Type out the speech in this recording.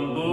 Rambo.